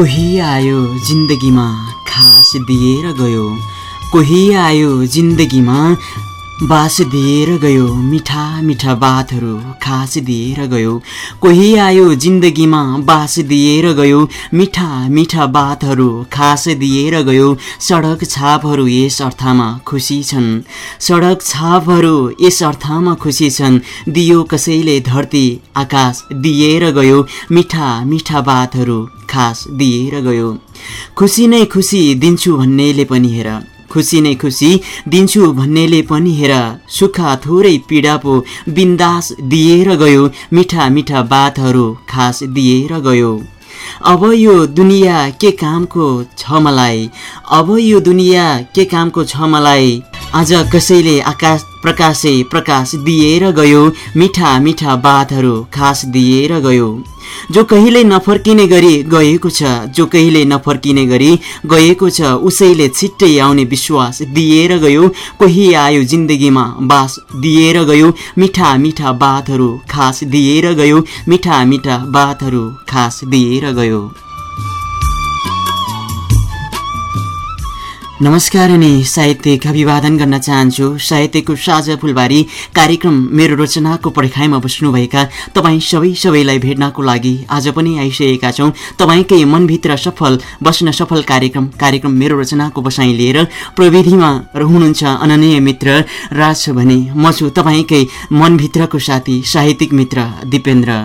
कोही आयो जिन्दगीमा खास दिएर गयो। कोही आयो जिन्दगीमा बास दिएर गयो मिठा मिठा बातहरू खास दिएर गयो। कोही आयो जिन्दगीमा बास दिएर गयो मिठा मिठा बातहरू खास दिएर गयो। सडक छापहरू यस अर्थमा खुसी छन्। सडक छापहरू यस अर्थमा खुसी छन्। दियो कसैले धरती आकाश दिएर गयो मिठा मिठा बातहरू खास दिएर गयो। खुसी नै खुसी दिन्छु भन्नेले पनि हेर। खुसी नै खुसी दिन्छु भन्नेले पनि हेर सुख थोरै पीडा पो बिन्दास दिएर गयो मिठा मिठा बातहरू खास दिएर गयो। अब यो दुनियाँ के कामको छ मलाई? अब यो दुनियाँ के कामको छ मलाई? आज कसैले आकाश प्रकाशे प्रकाश दिएर गयो मिठा मिठा बातहरू खास दिएर गयो। जो कहिले नफर्किने गरी गएको छ जो कहिले नफर्किने गरी गएको छ उसैले छिट्टै आउने विश्वास दिएर गयो कोही आयो जिन्दगीमा बास दिएर गयो मिठा मिठा बातहरू खास दिएर गयो मिठा मिठा बातहरू खास दिएर गयो। नमस्कार अनि साहित्यिक अभिवादन गर्न चाहन्छु। साहित्यको साझा फुलबारी कार्यक्रम मेरो रचनाको पर्खाइमा बस्नुभएका तपाईँ सबै सबैलाई भेट्नको लागि आज पनि आइसकेका छौँ। तपाईँकै मनभित्र सफल बस्न सफल कार्यक्रम कार्यक्रम मेरो रचनाको बसाइ लिएर प्रविधिमा हुनुहुन्छ अननीय मित्र राज भने म छु तपाईँकै मनभित्रको साथी साहित्यिक मित्र दिपेन्द्र।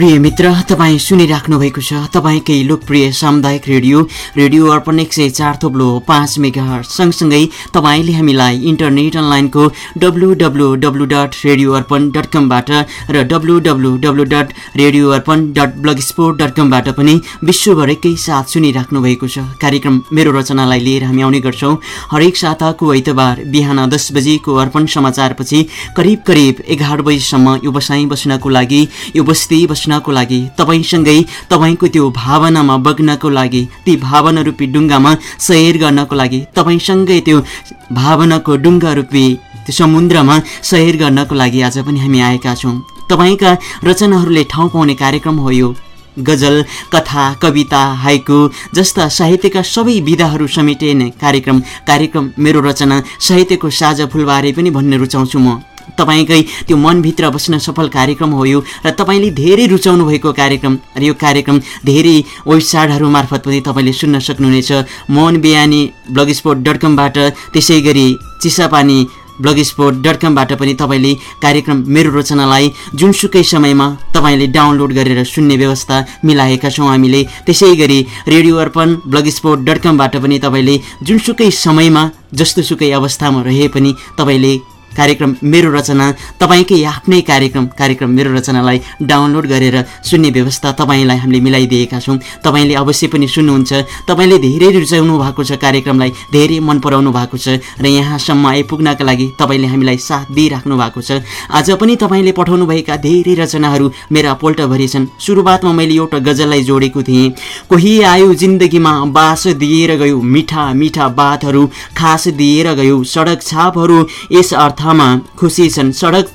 प्रिय मित्र तपाईँ सुनिराख्नु भएको छ। तपाईँकै लोकप्रिय सामुदायिक रेडियो रेडियो अर्पण एक सय चार थोप्लो पाँच मेगा सँगसँगै तपाईँले हामीलाई इन्टरनेट अनलाइनको W W W dot radio Arpan dot कमबाट र W W W dot radio Arpan dot blogspot dot कमबाट पनि विश्वभरिकै साथ सुनिराख्नु भएको छ। कार्यक्रम मेरो रचनालाई लिएर हामी आउने गर्छौँ। हरेक साताको आइतबार बिहान दस बजेको अर्पण समाचारपछि करिब करिब एघार बजीसम्म यो बसाइ बस्नको लागि यो बस्ती बस्नको लागि तपाईँसँगै तपाईँको त्यो भावनामा बग्नको लागि ती भावना रूपी डुङ्गामा सैर गर्नको लागि तपाईँसँगै त्यो भावनाको डुङ्गा रूपी त्यो समुद्रमा सैर गर्नको लागि आज पनि हामी आएका छौँ। तपाईँका रचनाहरूले ठाउँ पाउने कार्यक्रम हो यो। गजल कथा कविता हाइकु जस्ता साहित्यका सबै विधाहरू समेटिने कार्यक्रम। कार्यक्रम मेरो रचना साहित्यको साझा फुलबारे पनि भन्ने रुचाउँछु म। तपाईँकै त्यो मनभित्र बस्न सफल कार्यक्रम हो यो र तपाईँले धेरै रुचाउनु भएको कार्यक्रम र यो कार्यक्रम धेरै वेबसाइटहरू मार्फत पनि तपाईँले सुन्न सक्नुहुनेछ। Mohan Bihani blog sport dot कमबाट त्यसै गरी चिसापानी ब्लग स्पोर्ट डट कमबाट पनि तपाईँले कार्यक्रम मेरो रचनालाई जुनसुकै समयमा तपाईँले डाउनलोड गरेर सुन्ने व्यवस्था मिलाएका छौँ हामीले। त्यसै गरी radio Arpan blog sport dot कमबाट पनि तपाईँले जुनसुकै समयमा जस्तो सुकै अवस्थामा रहे पनि तपाईँले कार्यक्रम मेरो रचना तपाईँकै आफ्नै कार्यक्रम कार्यक्रम मेरो रचनालाई डाउनलोड गरेर सुन्ने व्यवस्था तपाईँलाई हामीले मिलाइदिएका छौँ। तपाईँले अवश्य पनि सुन्नुहुन्छ। तपाईँले धेरै रुचाउनु भएको छ कार्यक्रमलाई धेरै मन पराउनु भएको छ र यहाँसम्म आइपुग्नका लागि तपाईँले हामीलाई साथ दिइराख्नु भएको छ। आज पनि तपाईँले पठाउनुभएका धेरै रचनाहरू मेरा पोल्टभरि छन्। सुरुवातमा मैले एउटा गजललाई जोडेको थिएँ। कोही आयो जिन्दगीमा बास दिएर गयो मिठा मिठा बातहरू खास दिएर गयो सडक छापहरू यस अर्थ अर्थमा खुसी छन्। सडक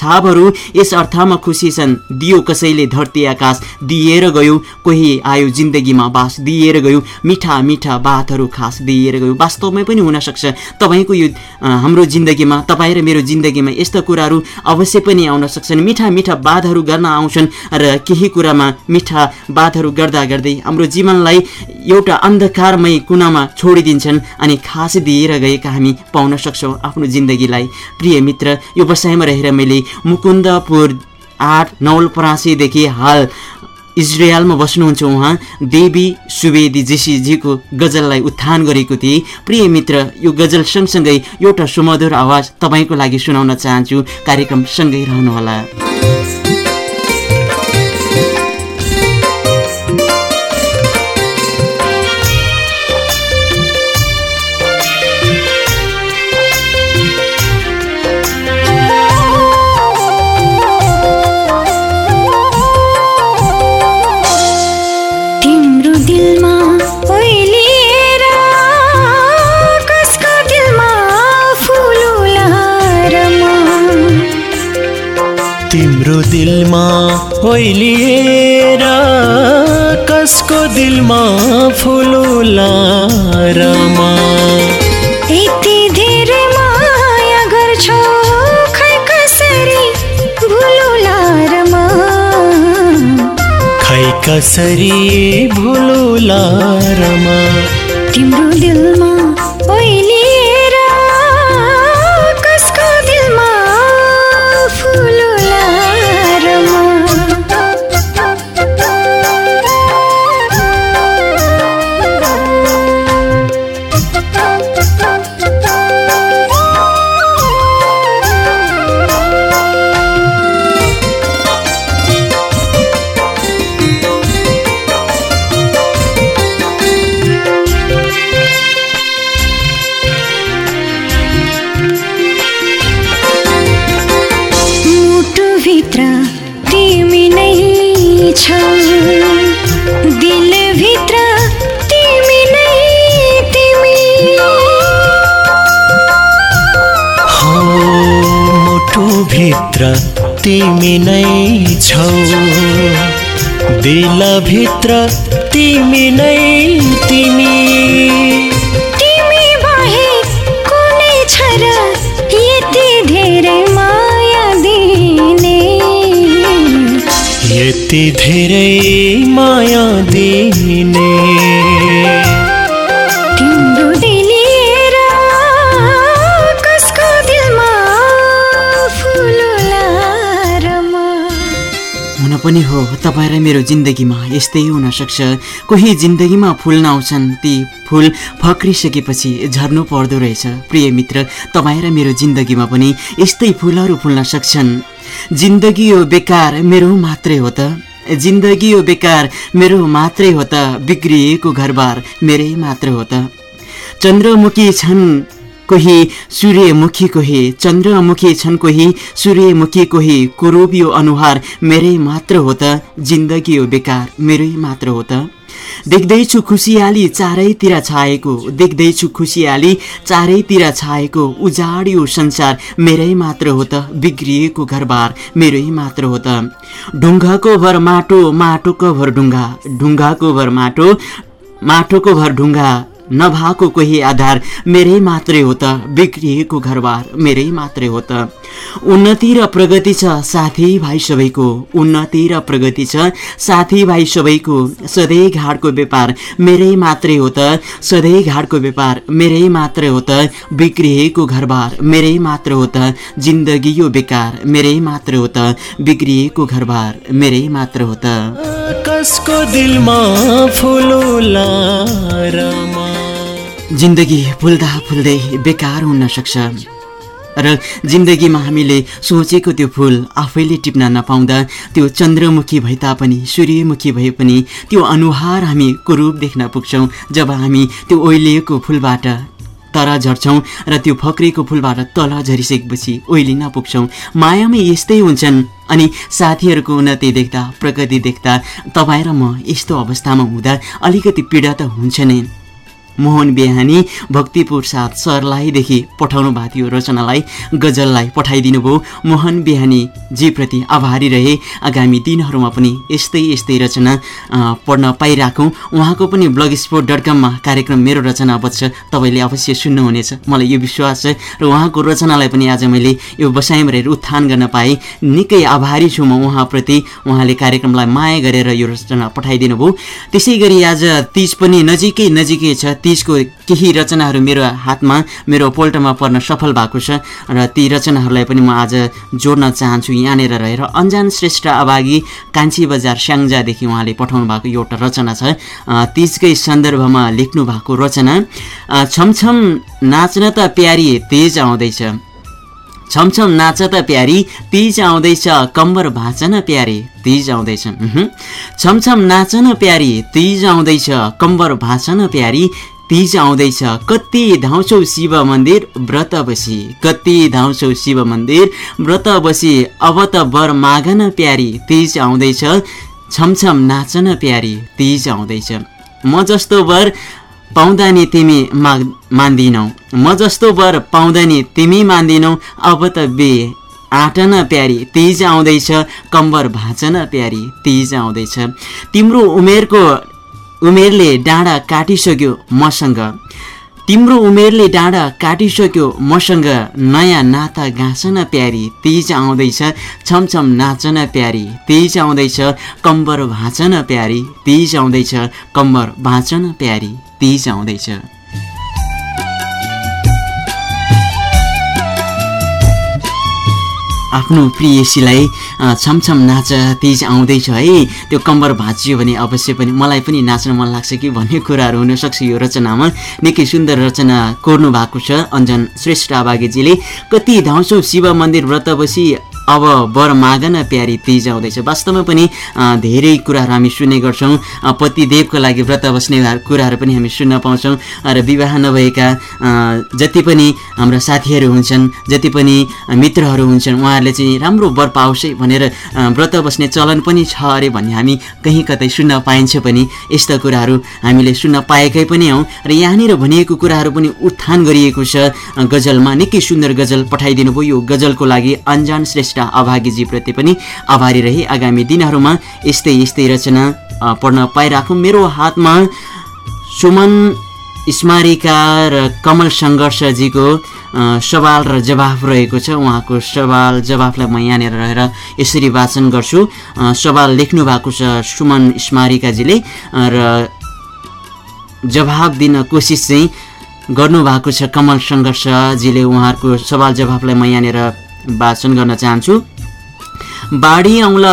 छापहरू यस अर्थमा खुसी छन्। दियो कसैले धरती आकाश दिएर गयो कोही आयो जिन्दगीमा बास दिएर गयो मिठा मिठा बातहरू खास दिएर गयो। वास्तवमै पनि हुनसक्छ तपाईँको यो हाम्रो जिन्दगीमा तपाईँ र मेरो जिन्दगीमा यस्ता कुराहरू अवश्य पनि आउन सक्छन्। मिठा मिठा बातहरू गर्न आउँछन् र केही कुरामा मिठा बातहरू गर्दा गर्दै हाम्रो जीवनलाई एउटा अन्धकारमय कुनामा छोडिदिन्छन् अनि खास दिएर गएका हामी पाउन सक्छौँ आफ्नो जिन्दगीलाई। प्रिय मित्र यो बसाइमा रहेर मैले मुकुन्दपुर आठ नौलपरासीदेखि हाल इजरायलमा बस्नुहुन्छ उहाँ। देवी सुवेदी जेसीजीको गजललाई उत्थान गरेको थिए। प्रिय मित्र यो गजल सँगसँगै एउटा सुमधुर आवाज तपाईँको लागि सुनाउन चाहन्छु। कार्यक्रम सँगै रहनुहोला। ओइलिएर कसको दिलमा फुलुला रमा? यति धेरै माया गर्छौ खै कसरी भुलुला रमा? खै कसरी भुलुला रमा? तिम्रो दिलमा तिमी नै छौ। दिलभित्र तिमी नै तिमी। तिमी बाहेक कुनै छ र यति धेरै माया दिने। यति धेरै माया दिने। पनि हो तपाईँ र मेरो जिन्दगीमा यस्तै हुनसक्छ कोही जिन्दगीमा फुल नआउँछन् ती फुल फक्रिसकेपछि झर्नु पर्दो रहेछ। प्रिय मित्र तपाईँ र मेरो जिन्दगीमा पनि यस्तै फुलहरू फुल्न सक्छन्। जिन्दगी हो बेकार मेरो मात्रै हो त। जिन्दगी हो बेकार मेरो मात्रै हो त। बिग्रिएको घरबार मेरै मात्र हो त। चन्द्रमुखी छन्। कोही सूर्यमुखी कोही चन्द्रमुखी छन् कोही सूर्यमुखी कोही कुरूपियो अनुहार मेरै मात्र हो त जिन्दगी हो बेकार मेरै मात्र हो त। देख्दैछु खुसियाली चारैतिर छाएको देख्दैछु खुसियाली चारैतिर छाएको उजाडियो संसार मेरै मात्र हो त बिग्रिएको घरबार मेरै मात्र हो त। ढुङ्गाको भर माटो माटोको भर ढुङ्गा ढुङ्गाको भर माटो माटोको भर ढुङ्गा नभएको कोही आधार मेरै मात्रै हो त। बिग्रिएको घरबार मेरै मात्रै हो त। उन्नति र प्रगति छ साथीभाइ सबैको उन्नति र प्रगति छ साथीभाइ सबैको सधैँ घाटको व्यापार मेरै मात्रै हो त। सधैँ घाटको व्यापार मेरै मात्रै हो त। बिग्रिएको घरबार मेरै मात्र हो त। जिन्दगी यो बेकार मेरै मात्र हो त। बिग्रिएको घरबार मेरै मात्र हो त। कसको दिलमा फुलुला रमा? जिन्दगी फुल्दा फुल्दै बेकार हुन सक्छ। र जिन्दगीमा हामीले सोचेको त्यो फुल आफैले टिप्न नपाउँदा त्यो चन्द्रमुखी भए तापनि सूर्यमुखी भए पनि त्यो अनुहार हामी कुरूप देख्न पुग्छौँ जब हामी त्यो ओइलिएको फुलबाट तर झर्छौँ र त्यो फक्रेको फुलबाट तल झरिसकेपछि ओइलिन पुग्छौँ। मायामै यस्तै हुन्छन् अनि साथीहरूको उन्नति देख्दा प्रगति देख्दा तपाईँ र म यस्तो अवस्थामा हुँदा अलिकति पीडा त हुन्छ नै। मोहन बिहानी भक्तिपुर साथ सरलाईदेखि पठाउनु भएको थियो रचनालाई गजललाई पठाइदिनु भयो। मोहन बिहानी जीप्रति आभारी रहे। आगामी दिनहरूमा पनि यस्तै यस्तै रचना पढ्न पाइराखौँ। उहाँको पनि ब्लग स्पोर्ट डट कममा कार्यक्रम मेरो रचना बच्छ तपाईँले अवश्य सुन्नुहुनेछ। मलाई यो विश्वास छ र उहाँको रचनालाई पनि आज मैले यो बसाइमा रहेर उत्थान गर्न पाएँ। निकै आभारी छु म उहाँप्रति। उहाँले कार्यक्रमलाई माया गरेर यो रचना पठाइदिनु भयो। त्यसै गरी आज तिज पनि नजिकै नजिकै छ। तिजको केही रचनाहरू मेरो हातमा मेरो पोल्टमा पर्न सफल भएको छ र ती रचनाहरूलाई पनि म आज जोड्न चाहन्छु यहाँनिर रहेर। अन्जान श्रेष्ठ अभागी कान्छी बजार स्याङ्जादेखि उहाँले पठाउनु भएको एउटा रचना छ। तिजकै सन्दर्भमा लेख्नु भएको रचना छमछम नाच्न त प्यारी तेज आउँदैछ। छमछम नाच त प्यारी तिज आउँदैछ कम्बर भाँचन प्यारी तिज आउँदैछ। छमछम नाच न प्यारी तिज आउँदैछ कम्बर भाँचन प्यारी तिज आउँदैछ कति धाउँछौ शिव मन्दिर? व्रत बसी। कति धाउँछौ शिव मन्दिर? व्रत बसी। अब त वर मागन प्यारी। तिज आउँदैछ छमछम नाचन प्यारी। तिज आउँदैछ म जस्तो वर पाउँदा नि तिमी माग मान्दिनौ। म जस्तो वर पाउँदा नि तिमी मान्दिनौ। अब त बे आँटन प्यारी। तिज आउँदैछ कम्बर भाँचन प्यारी। तिज आउँदैछ तिम्रो उमेरको उमेरले डाँडा काटिसक्यो मसँग। तिम्रो उमेरले डाँडा काटिसक्यो मसँग। नयाँ नाता गाँसन प्यारी तिज आउँदैछ छमछम नाचन प्यारी तिज आउँदैछ कम्बर भाँचन प्यारी तिज आउँदैछ कम्बर भाँचन प्यारी तिज आउँदैछ। आफ्नो प्रियसीलाई छमछम नाच तिज आउँदैछ है। त्यो कम्बर भाँचियो भने अवश्य पनि मलाई पनि नाच्न मन लाग्छ कि भन्ने कुराहरू हुनसक्छ यो रचनामा। निकै सुन्दर रचना कोर्नु भएको छ। अञ्जन श्रेष्ठ आबागेजीले कति धाउँछौ शिव मन्दिर व्रत बसी अब वर मागन प्यारी तिज आउँदैछ वास्तवमा पनि धेरै कुराहरू हामी सुन्ने गर्छौँ। पतिदेवको लागि व्रत बस्ने कुराहरू पनि हामी सुन्न पाउँछौँ। र विवाह नभएका जति पनि हाम्रा साथीहरू हुन्छन् जति पनि मित्रहरू हुन्छन् उहाँहरूले चाहिँ राम्रो वर पाओस् है भनेर व्रत बस्ने चलन पनि छ अरे भन्ने हामी कहीँ कतै सुन्न पाइन्छ पनि। यस्ता कुराहरू हामीले सुन्न पाएकै पनि हौँ। र यहाँनिर भनिएको कुराहरू पनि उत्थान गरिएको छ। गजलमा निकै सुन्दर गजल पठाइदिनु भयो यो गजलको लागि अन्जान श्रेष्ठ अभागीजीप्रति पनि आभारी रहे। आगामी दिनहरूमा यस्तै यस्तै रचना पढ्न पाइराखौँ। मेरो हातमा सुमन स्मारिका र कमल सङ्घर्षजीको सवाल र जवाफ रहेको छ। उहाँको सवाल जवाफलाई म यहाँनिर रहेर यसरी वाचन गर्छु। सवाल लेख्नु भएको छ सुमन स्मारिकाजीले र जवाब दिन कोसिस चाहिँ गर्नुभएको छ कमल सङ्घर्षजीले उहाँहरूको सवाल जवाफलाई म यहाँनिर वाचन गर्न चाहन्छु। बाढी आउँला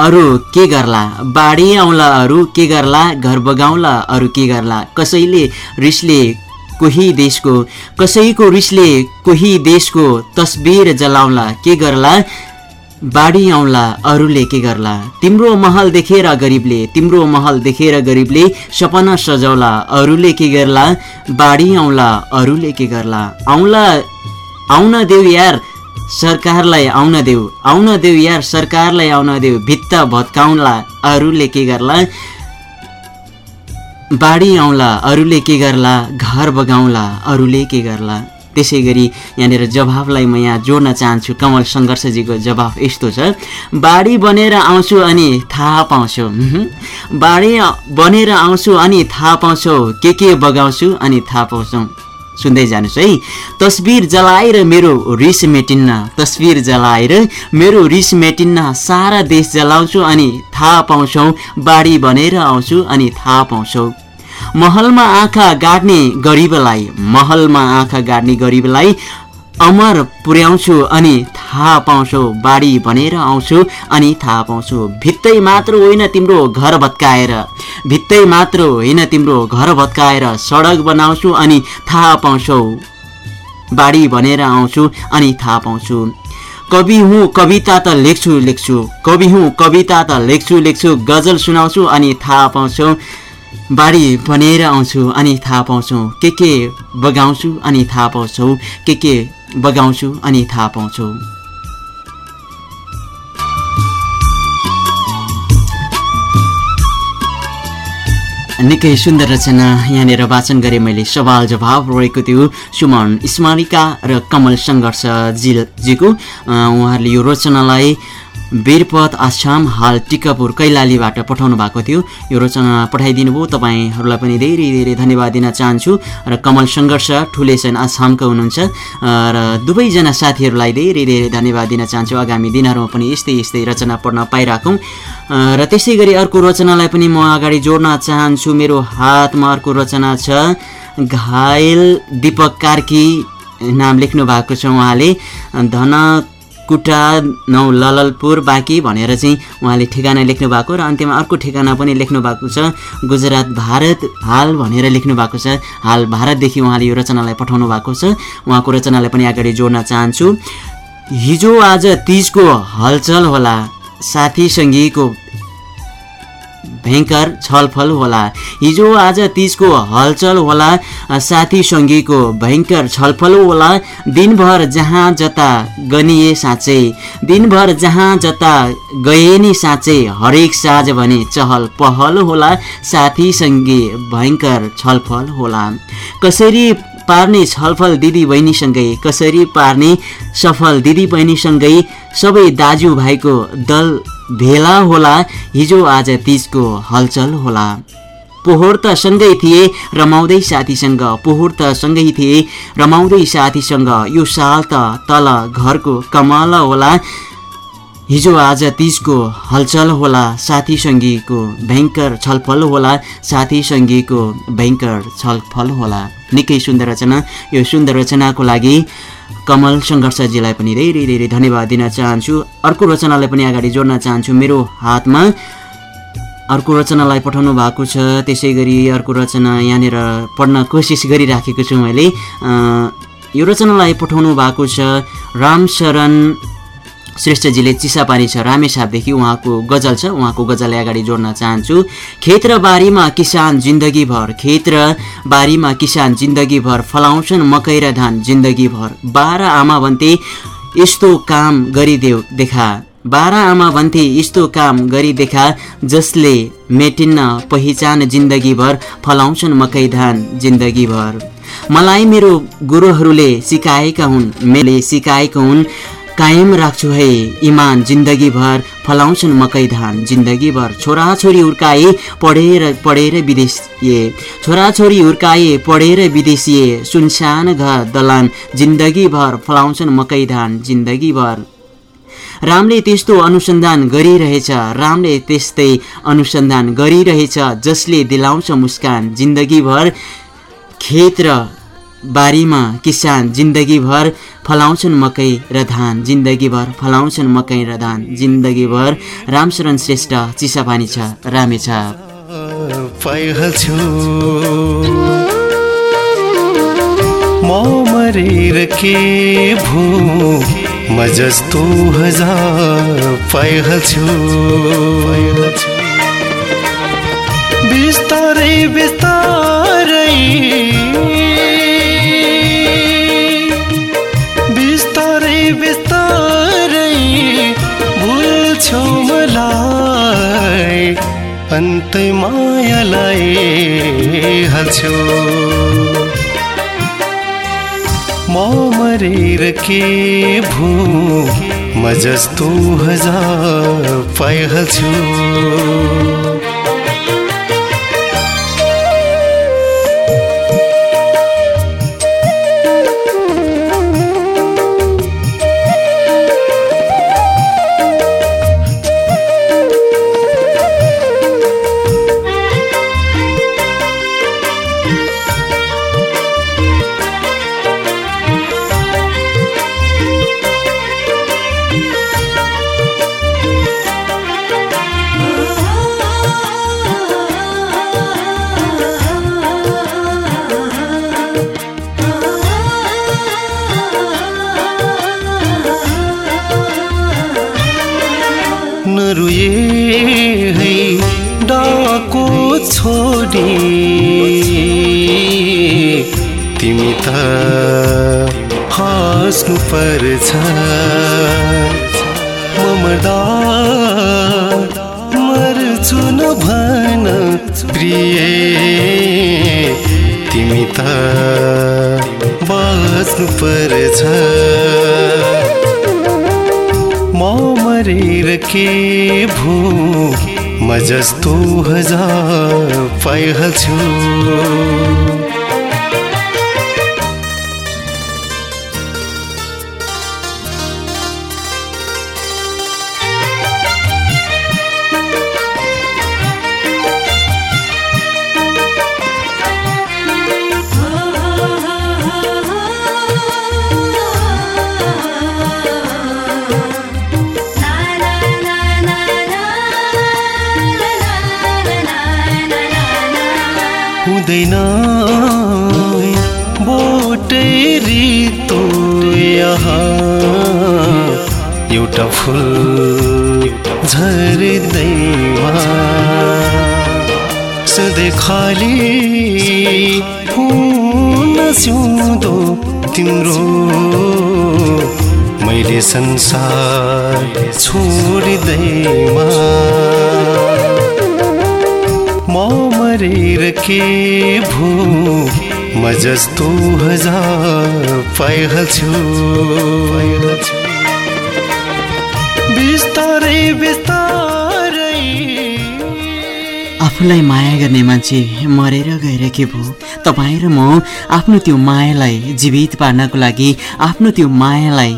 अरू के गर्ला? बाढी आउँला अरू के गर्ला? घर बगाउँला अरू के गर्ला? कसैले रिसले कोही देशको? कसैको रिसले कोही देशको तस्बिर जलाउला? के गर्ला? बाढी आउँला अरूले के गर्ला? तिम्रो महल देखेर गरिबले तिम्रो महल देखेर गरिबले सपना सजाउला। अरूले के गर्ला? बाढी आउँला अरूले के गर्ला? आउँला आउन देऊ यार। सरकारलाई आउन देऊ। आउन देऊ यार सरकारलाई आउन देऊ। भित्त भत्काउला अरूले के गर्ला? बाढी आउँला अरूले के गर्ला? घर बगाउँला अरूले के गर्ला? त्यसै गरी यहाँनिर जवाफलाई म यहाँ जोड्न चाहन्छु। कमल सङ्घर्षजीको जवाफ यस्तो छ। बाढी बनेर आउँछु अनि थाहा पाउँछु। बाढी बनेर आउँछु अनि थाहा पाउँछौ। के के बगाउँछु अनि थाहा पाउँछौ। सुन्दै जानुहोस् है। तस्बिर जलाएर मेरो रिस मेटिन्न तस्बिर जलाएर मेरो रिस मेटिन्न सारा देश जलाउँछु अनि थाहा पाउँछौ बाढी बनेर आउँछु अनि थाहा पाउँछौ। महलमा आँखा गाड्ने गरिबलाई महलमा आँखा गाड्ने गरिबलाई अमर पुर्याउँछु अनि थाहा पाउँछौ बाढी भनेर आउँछु अनि थाहा पाउँछु। भित्तै मात्र होइन तिम्रो घर भत्काएर। भित्तै मात्र होइन तिम्रो घर भत्काएर सडक बनाउँछु अनि थाहा पाउँछौ। बाढी भनेर आउँछु अनि थाहा पाउँछु। कवि हुँ कविता त लेख्छु लेख्छु। कवि हुँ कविता त लेख्छु लेख्छु। गजल सुनाउँछु अनि थाहा पाउँछौ। बाढी बनेर आउँछु अनि थाहा पाउँछौ। के के बगाउँछु अनि थाहा पाउँछौ। के के बगाउँछु अनि थाहा पाउँछौ। निकै सुन्दर रचना यहाँनिर वाचन गरेँ मैले। सवाल जवाब रहेको थियो सुमन स्मारिका र कमल सङ्घर्ष जीको। उहाँहरूले यो रचनालाई वीरपथ आसाम हाल टिकापुर कैलालीबाट पठाउनु भएको थियो। यो रचना पठाइदिनु भयो तपाईँहरूलाई पनि धेरै धेरै धन्यवाद दिन चाहन्छु। र कमल सङ्घर्ष ठुलेसन आसामका हुनुहुन्छ। र दुवैजना साथीहरूलाई धेरै धेरै धन्यवाद दिन चाहन्छु। आगामी दिनहरूमा पनि यस्तै यस्तै रचना पढ्न पाइराखौँ। र त्यसै गरी अर्को रचनालाई पनि म अगाडि जोड्न चाहन्छु। मेरो हातमा अर्को रचना छ। घायल दिपक कार्की नाम लेख्नु भएको छ उहाँले। धन कुटा नौ लललपुर बाँकी भनेर चाहिँ उहाँले ठेगाना लेख्नु भएको र अन्त्यमा अर्को ठेगाना पनि लेख्नु भएको छ। गुजरात भारत हाल भनेर लेख्नु भएको छ। हाल भारतदेखि उहाँले यो रचनालाई पठाउनु भएको छ। उहाँको रचनालाई पनि अगाडि जोड्न चाहन्छु। हिजो आज तिजको हलचल होला। साथी सङ्गीको भयङ्कर छलफल होला। हिजो आज तिजको हलचल होला साथी सङ्गीको भयङ्कर छलफल होला। दिनभर जहाँ जता गनिए साँच्चै दिनभर जहाँ जता गए नि साँच्चै हरेक साँझ भने चहल पहल होला साथी सङ्गी भयङ्कर छलफल होला। कसरी पार्ने छलफल दिदी बहिनीसँगै कसरी पार्ने सफल दिदी बहिनीसँगै सबै दाजुभाइको दल भेला होला हिजो आज तिजको हलचल होला। पोहोर त सँगै थिए रमाउँदै साथीसँग। पोहोर त सँगै थिए रमाउँदै साथीसँग। यो साल त तल घरको कमाल होला। हिजो आज तिजको हलचल होला साथी सङ्गीको भयङ्कर छलफल होला साथी सङ्गीको भयङ्कर छलफल होला। निकै सुन्दर रचना। यो सुन्दर रचनाको लागि कमल सङ्घर्षजीलाई पनि धेरै धेरै धन्यवाद दिन चाहन्छु। अर्को रचनालाई पनि अगाडि जोड्न चाहन्छु मेरो हातमा। अर्को रचनालाई पठाउनु भएको छ त्यसै गरी अर्को रचना यहाँनिर पढ्न कोसिस गरिराखेको छु मैले। यो रचनालाई पठाउनु भएको छ रामशरण श्रेष्ठजीले चिसापानी छ रामेसापदेखि उहाँको गजल छ। उहाँको गजललाई अगाडि जोड्न चाहन्छु। खेत र बारीमा किसान जिन्दगीभर खेत र बारीमा किसान जिन्दगीभर फलाउँछन् मकै र धान जिन्दगीभर बाह्र आमा भन्थे यस्तो काम गरिदेऊ देखा। बाह्र आमा भन्थे यस्तो काम गरी देखा। जसले मेटिन्न पहिचान जिन्दगीभर फलाउँछन् मकै धान जिन्दगीभर मलाई मेरो गुरुहरूले सिकाएका हुन् मैले सिकाएका हुन्। कायम राख्छु है। इमान जिन्दगीभर फलाउँछन् मकै धान। जिन्दगीभर छोराछोरी हुर्काए पढेर पढेर विदेशिए। छोराछोरी हुर्काए पढेर विदेशिए। सुनसान घर दलान। जिन्दगीभर फलाउँछन् मकै धान। जिन्दगीभर रामले त्यस्तो अनुसन्धान गरिरहेछ। रामले त्यस्तै अनुसन्धान गरिरहेछ जसले दिलाउँछ मुस्कान। जिन्दगीभर खेत र बारीमा किसान जिन्दगीभर फलाउँछन् मकै र धान। जिन्दगीभर फलाउँछन् मकै र धान। जिन्दगीभर रामशरण श्रेष्ठ चिसापानी छ पाइहाल्छु म बिस्तारै बिस्तारै अन्तै मायालाई हाल्छौ म मरेर के भो? म जस्तो हजार पाइहाल्छु। पर्छ म मर्दा मर्छु न भन प्रिय। तिमी त बाँच्नु पर्छ। म मरेर के भो? म जस्तो हजार पाइहाल्छु। हुँदैन। बोटै रितो यहाँ। एउटा फुल झर्दैमा। सधैँ खाली हुन सिउँदो तिम्रो। मैले संसार छोडिँदैमा। म मरेर के भो म जस्तो हजार पाइहाल्छु बिस्तारै बिस्तारै। आफूलाई माया गर्ने मान्छे मरेर गएर के भयो तपाईँ र म आफ्नो त्यो मायालाई जीवित पार्नको लागि आफ्नो त्यो मायालाई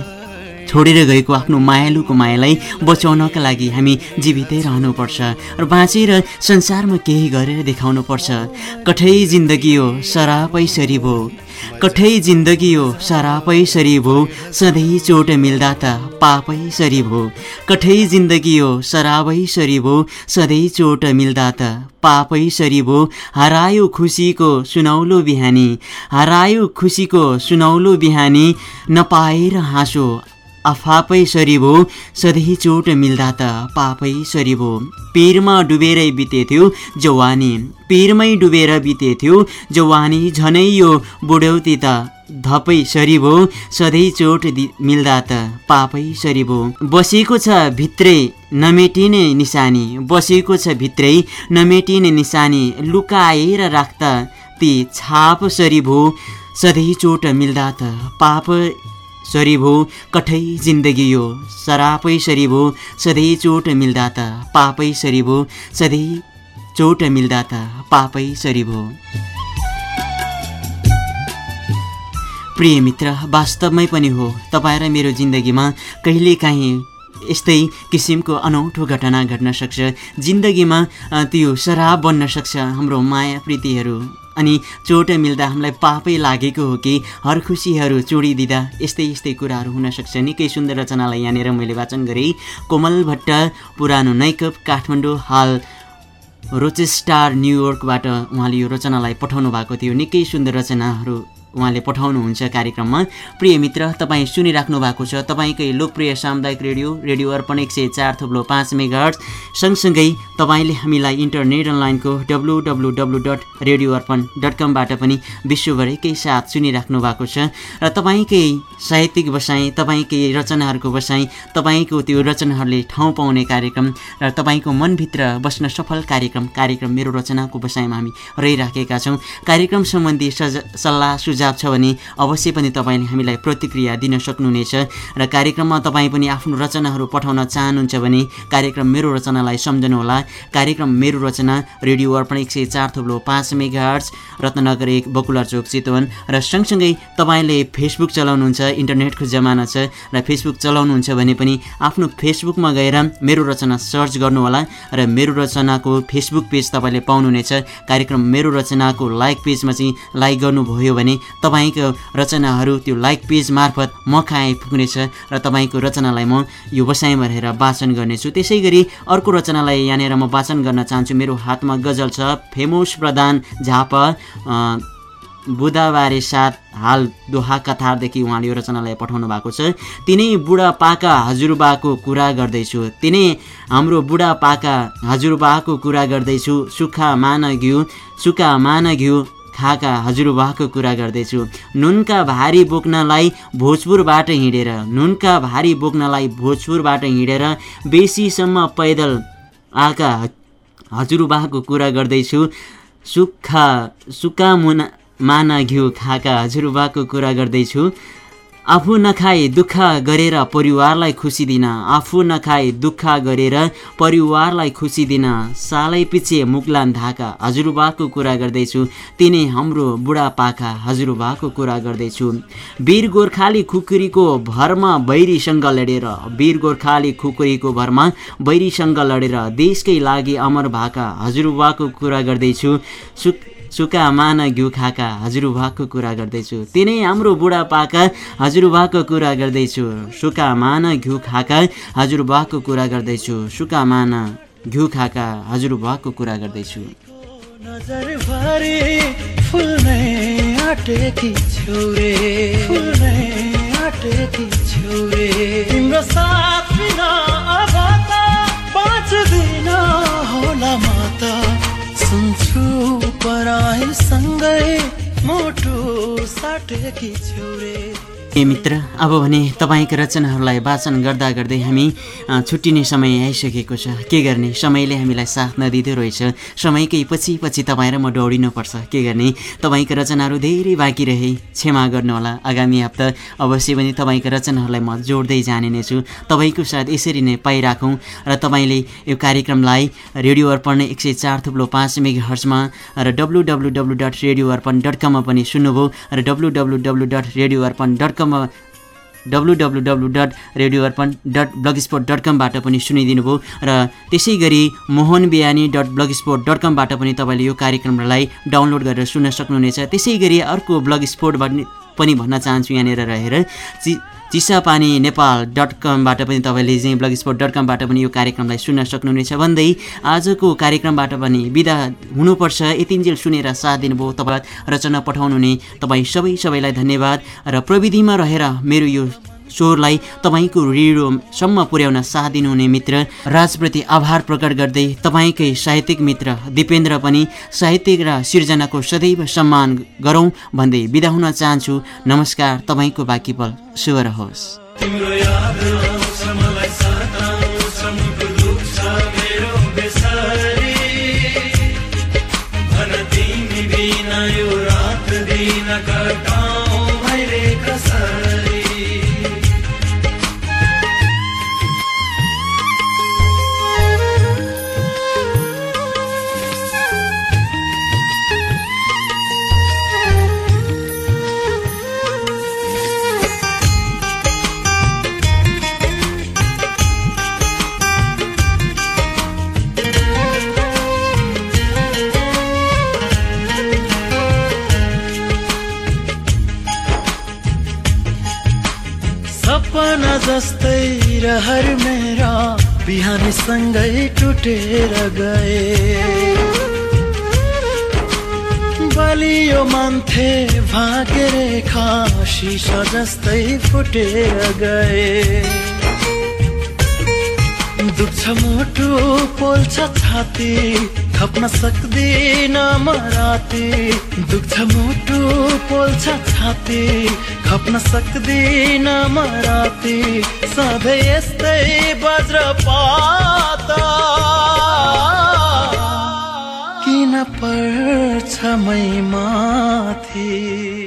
छोडेर गएको आफ्नो मायालुको मायालाई बचाउनका लागि हामी जीवितै रहनुपर्छ र बाँचेर संसारमा केही गरेर देखाउनुपर्छ। कठै जिन्दगी हो सरापै सरी भो। कठै जिन्दगी हो सरापै सरी भो। सधैँ चोट मिल्दा त पापै सरी भो। कठै जिन्दगी हो सराबै सरी भो। सधैँ चोट मिल्दा त पापै सरी भो। हरायो खुसीको सुनौलो बिहानी। हरायो खुसीको सुनौलो बिहानी। नपाएर हाँसो अफापै सरी भो सधैँ चोट मिल्दा त पापै सरी भो पिरमा डुबेरै बितेथ्यो जवानी। पिरमै डुबेर बितेथ्यो जवानी। झनै यो बुढौती त धपै सरी भो सधैँ चोट मिल्दा त पापै सरी भो बसेको छ भित्रै नमेटिने निशानी। बसेको छ भित्रै नमेटिने निशानी। लुकाएर राख्दा ती छाप सरी भो सधैँ चोट मिल्दा त पाप सरी भो कठै जिन्दगी यो। सरापै सरी भो सधैँ चोट मिल्दा त पापै सरी भो सधैँ चोट मिल्दा त पापै सरी भो प्रिय मित्र वास्तवमै पनि हो तपाईँ र मेरो जिन्दगीमा कहिलेकाहीँ यस्तै किसिमको अनौठो घटना घट्न सक्छ। जिन्दगीमा त्यो शराब बन्न सक्छ हाम्रो माया प्रीतिहरू अनि चोट मिल्दा हामीलाई पापै लागेको हो कि हर खुसीहरू चोडिदिँदा यस्तै यस्तै कुराहरू हुनसक्छ निकै सुन्दर रचनालाई यहाँनिर मैले वाचन गरेँ। कोमल भट्ट पुरानो नैकप काठमाडौँ हाल रोचेस्टार न्युयोर्कबाट उहाँले यो रचनालाई पठाउनु भएको थियो। निकै सुन्दर रचनाहरू उहाँले पठाउनुहुन्छ कार्यक्रममा। प्रिय मित्र तपाईँ सुनिराख्नु भएको छ तपाईँकै लोकप्रिय सामुदायिक रेडियो रेडियो अर्पण एक सय चार थुप्लो पाँच मेगा सँगसँगै तपाईँले हामीलाई इन्टरनेट अनलाइनको W W W dot radio Arpan dot कमबाट पनि विश्वभरिकै साथ सुनिराख्नु भएको छ। र तपाईँकै साहित्यिक बसाइ तपाईँकै रचनाहरूको बसाइ तपाईँको त्यो रचनाहरूले ठाउँ पाउने कार्यक्रम र तपाईँको मनभित्र बस्न सफल कार्यक्रम कार्यक्रम मेरो रचनाको बसाइमा हामी रहिराखेका छौँ। कार्यक्रम सम्बन्धी सज सल्लाह सुझाव छ भने अवश्य पनि तपाईँले हामीलाई प्रतिक्रिया दिन सक्नुहुनेछ र कार्यक्रममा तपाईँ पनि आफ्नो रचनाहरू पठाउन चाहनुहुन्छ भने कार्यक्रम मेरो रचनालाई सम्झनुहोला। कार्यक्रम मेरो रचना रेडियो अर्पण एक सय चार थुप्लो पाँच मेगा रत्नगर एक बकुला चोक चितवन र सँगसँगै तपाईँले फेसबुक चलाउनुहुन्छ इन्टरनेटको जमाना छ र फेसबुक चलाउनुहुन्छ भने पनि आफ्नो फेसबुकमा गएर मेरो रचना सर्च गर्नुहोला र मेरो रचनाको फेसबुक पेज तपाईँले पाउनुहुनेछ। कार्यक्रम मेरो रचनाको लाइक पेजमा चाहिँ लाइक गर्नुभयो भने तपाईँको रचनाहरू त्यो लाइक पेज मार्फत म कहाँ आइपुग्नेछ र तपाईँको रचनालाई म यो बसाइमा रहेर वाचन गर्नेछु। त्यसै गरी अर्को रचनालाई यहाँनिर म वाचन गर्न चाहन्छु। मेरो हातमा गजल छ। फेमोस प्रधान झापा बुधबारे साथ हाल दोहा कथारदेखि उहाँले यो रचनालाई पठाउनु भएको छ। तिनै बुढापाका हजुरबाको कुरा गर्दैछु। तिनै हाम्रो बुढापाका हजुरबाको कुरा गर्दैछु। सुक्खा मान घिउ सुक्खा मान घिउ। खाका हजुरबाको कुरा गर्दैछु। नुनका भारी बोक्नलाई भोजपुरबाट हिँडेर नुनका भारी बोक्नलाई भोजपुरबाट हिँडेर बेसीसम्म पैदल आका हजुरबाको कुरा गर्दैछु। सुक्खा सुक्खा मुना माना घिउ खाका हजुरबाको कुरा गर्दैछु। आफू नखाई दुःख गरेर परिवारलाई खुसी दिन आफू नखाई दुःख गरेर परिवारलाई खुसी दिन। सालै पछि मुक्लान धाका हजुरबाको कुरा गर्दैछु। तिनै हाम्रो बुढापाका हजुरबाको कुरा गर्दैछु। वीर गोर्खाली खुकुरीको भरमा बैरीसँग लडेर वीर गोर्खाली खुकुरीको भरमा बैरीसँग लडेर देशकै लागि अमर भाका हजुरबाको कुरा गर्दैछु। सुक सुका मान घिउ खाका हजुरबाको कुरा गर्दैछु। तिनै हाम्रो बुढापाका हजुरबाको कुरा गर्दैछु। सुका मान घिउ खाका हजुरबाको कुरा गर्दैछु। सुका मान घिउ खाका हजुरबाको कुरा गर्दैछु। तिम्रो साथ बिना होला म त सुन्छु पराईसँगै मुटु साटेकी छौरे ए मित्र? अब भने तपाईँका रचनाहरूलाई वाचन गर्दा गर्दै हामी छुट्टिने समय आइसकेको छ। के गर्ने? समयले हामीलाई साथ नदिँदो रहेछ। समयकै पछि पछि तपाईँ र म दौडिनुपर्छ के गर्ने? तपाईँका रचनाहरू धेरै बाँकी रहे। क्षमा गर्नुहोला। आगामी हप्ता अवश्य पनि तपाईँका रचनाहरूलाई म जोड्दै जाने नै छु। तपाईँको साथ यसरी नै पाइराखौँ र तपाईँले यो कार्यक्रमलाई रेडियो अर्पण एक सय चार थुप्लो पाँच मेगा हर्चमा र W W W dot radio Arpan dot कममा पनि सुन्नुभयो र W W W dot radio Arpan dot कममा W dot radio Arpan dot blogspot dot कमबाट पनि सुनिदिनु भयो र त्यसै गरी Mohan Bihani dot blogspot dot कमबाट पनि तपाईँले यो कार्यक्रमलाई डाउनलोड गरेर सुन्न सक्नुहुनेछ। त्यसै गरी अर्को ब्लग स्पोर्टबाट पनि भन्न चाहन्छु यहाँनिर रहेर। चिसापानी नेपाल डट कमबाट पनि तपाईँले चाहिँ ब्लग स्पोर्ट डट कमबाट पनि यो कार्यक्रमलाई सुन्न सक्नुहुनेछ। भन्दै आजको कार्यक्रमबाट पनि बिदा हुनुपर्छ। यतिन्जेल सुनेर साथ दिनुभयो तपाईँ रचना पठाउनु हुने तपाईँ सबै सबैलाई धन्यवाद। र प्रविधिमा रहेर मेरो यो स्वरलाई तपाईँको रेडियोसम्म पुर्याउन साथ दिनुहुने मित्र। राजप्रति आभार प्रकट गर्दै तपाईँकै साहित्यिक मित्र दिपेन्द्र पनि साहित्यिक र सिर्जनाको सदैव सम्मान गरौँ भन्दै बिदा हुन चाहन्छु। नमस्कार तपाईँको बाँकी पल। शुभ रहोस्। जस्तै रहर मेरा बिहानीसँगै टुटेर गए। बलियो मान्थे भाग्य रेखा सिसा जस्तै फुटेर गए। दुख्छ मुटु पोल्छ छाती खप्न सक्दिन म राति। दुख्छ मुटु पोल्छ छाती खप्न सक्दिन म राति सधैँ यस्तै वज्रपात किन पर्छ मै माथि।